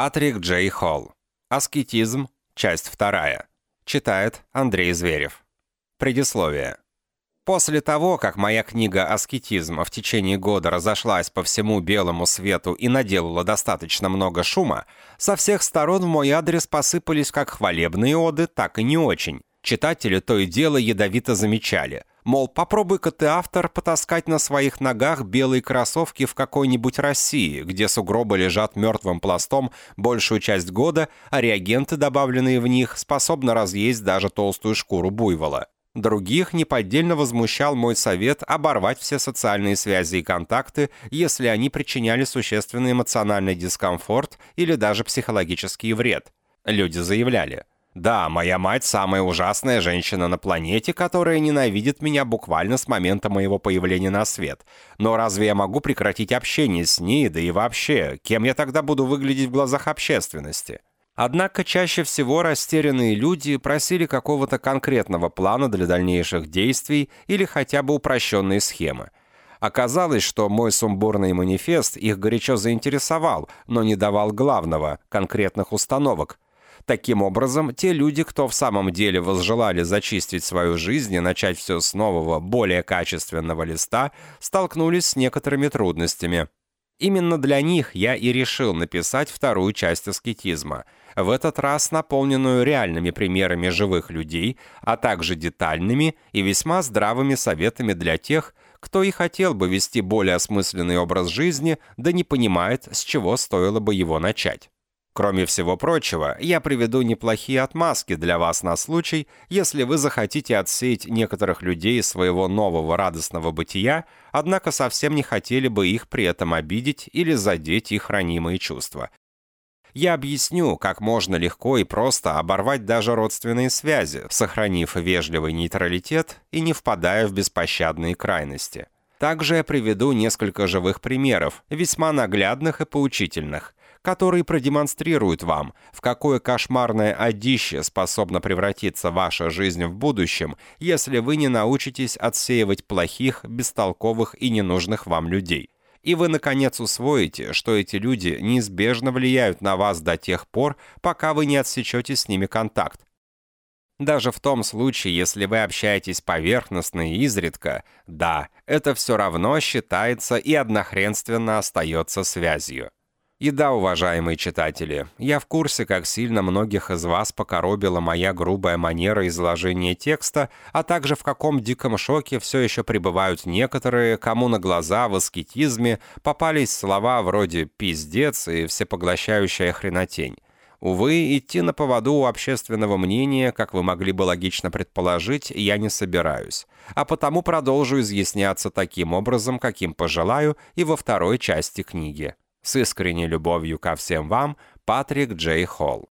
Патрик Джей Холл. Аскетизм. Часть вторая. Читает Андрей Зверев. Предисловие. После того, как моя книга «Аскетизм» в течение года разошлась по всему белому свету и наделала достаточно много шума, со всех сторон в мой адрес посыпались как хвалебные оды, так и не очень. Читатели то и дело ядовито замечали. Мол, попробуй-ка ты, автор, потаскать на своих ногах белые кроссовки в какой-нибудь России, где сугробы лежат мертвым пластом большую часть года, а реагенты, добавленные в них, способны разъесть даже толстую шкуру буйвола. Других неподдельно возмущал мой совет оборвать все социальные связи и контакты, если они причиняли существенный эмоциональный дискомфорт или даже психологический вред. Люди заявляли – да, моя мать самая ужасная женщина на планете, которая ненавидит меня буквально с момента моего появления на свет. Но разве я могу прекратить общение с ней, да и вообще, кем я тогда буду выглядеть в глазах общественности? Однако чаще всего растерянные люди просили какого-то конкретного плана для дальнейших действий или хотя бы упрощенной схемы. Оказалось, что мой сумбурный манифест их горячо заинтересовал, но не давал главного – конкретных установок – Таким образом, те люди, кто в самом деле возжелали зачистить свою жизнь и начать все с нового, более качественного листа, столкнулись с некоторыми трудностями. Именно для них я и решил написать вторую часть аскетизма, в этот раз наполненную реальными примерами живых людей, а также детальными и весьма здравыми советами для тех, кто и хотел бы вести более осмысленный образ жизни, да не понимает, с чего стоило бы его начать. Кроме всего прочего, я приведу неплохие отмазки для вас на случай, если вы захотите отсеять некоторых людей из своего нового радостного бытия, однако совсем не хотели бы их при этом обидеть или задеть их ранимые чувства. Я объясню, как можно легко и просто оборвать даже родственные связи, сохранив вежливый нейтралитет и не впадая в беспощадные крайности. Также я приведу несколько живых примеров, весьма наглядных и поучительных, который продемонстрирует вам, в какое кошмарное одище способна превратиться ваша жизнь в будущем, если вы не научитесь отсеивать плохих, бестолковых и ненужных вам людей. И вы, наконец, усвоите, что эти люди неизбежно влияют на вас до тех пор, пока вы не отсечете с ними контакт. Даже в том случае, если вы общаетесь поверхностно и изредка, да, это все равно считается и однохренственно остается связью. И да, уважаемые читатели, я в курсе, как сильно многих из вас покоробила моя грубая манера изложения текста, а также в каком диком шоке все еще пребывают некоторые, кому на глаза в аскетизме попались слова вроде «пиздец» и «всепоглощающая хренотень». Увы, идти на поводу у общественного мнения, как вы могли бы логично предположить, я не собираюсь, а потому продолжу изъясняться таким образом, каким пожелаю, и во второй части книги. С искренней любовью ко всем вам, Патрик Джей Холл.